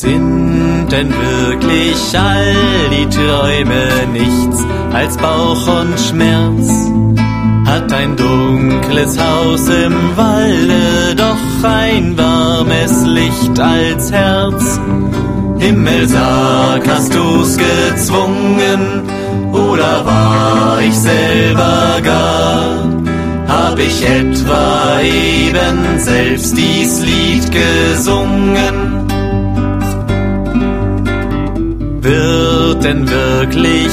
Sind denn wirklich all die Träume nichts als Bauch und Schmerz? Hat ein dunkles Haus im Walde doch ein warmes Licht als Herz? Himmel, sag, hast du's gezwungen oder war ich selber gar? Hab ich etwa eben selbst dies Lied gesungen? Denn wirklich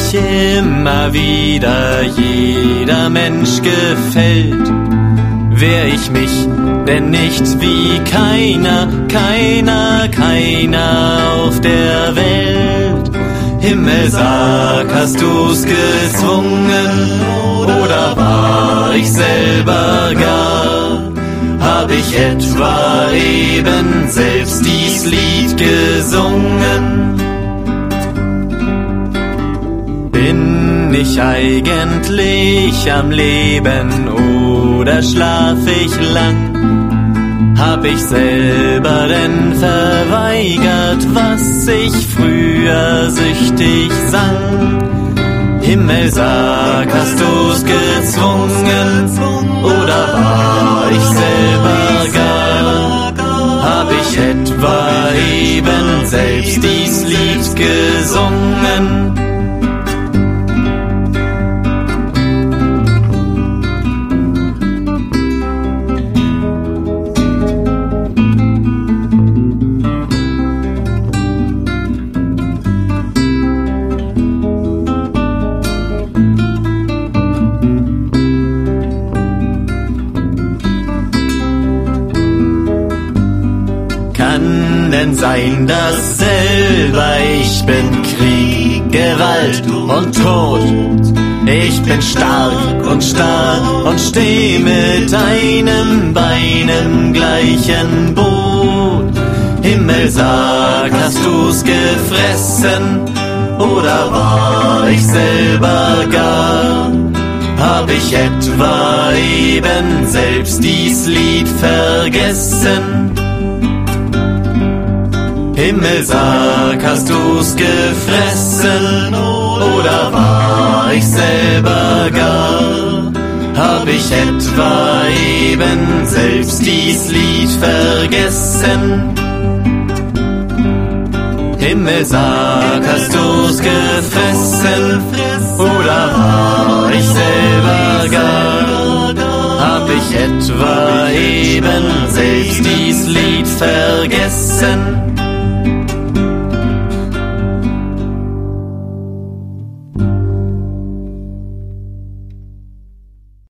immer wieder jeder Mensch gefällt? Wär ich mich denn nicht wie keiner, keiner, keiner auf der Welt? Himmel, sag, hast du's gezwungen oder war ich selber gar? Hab ich etwa eben selbst dies Lied gesungen? Ich eigentlich am Leben oder schlaf ich lang? Hab ich selber denn verweigert, was ich früher süchtig sang? Himmel, sag, hast du's gezwungen oder war ich selber gar? Hab ich etwa eben selbst dies Lied gesungen? Kann denn sein, dass selber ich bin Krieg, Gewalt und Tod. Ich bin stark und starr und steh mit einem Bein im gleichen Boot. Himmel, sag, hast du's gefressen oder war ich selber gar? Hab ich etwa eben selbst dies Lied vergessen? Himmel, sag, hast du's gefressen oder war ich selber gar? Hab ich etwa eben selbst dies Lied vergessen? Himmel, sag, hast du's gefressen oder war ich selber gar? Hab ich etwa eben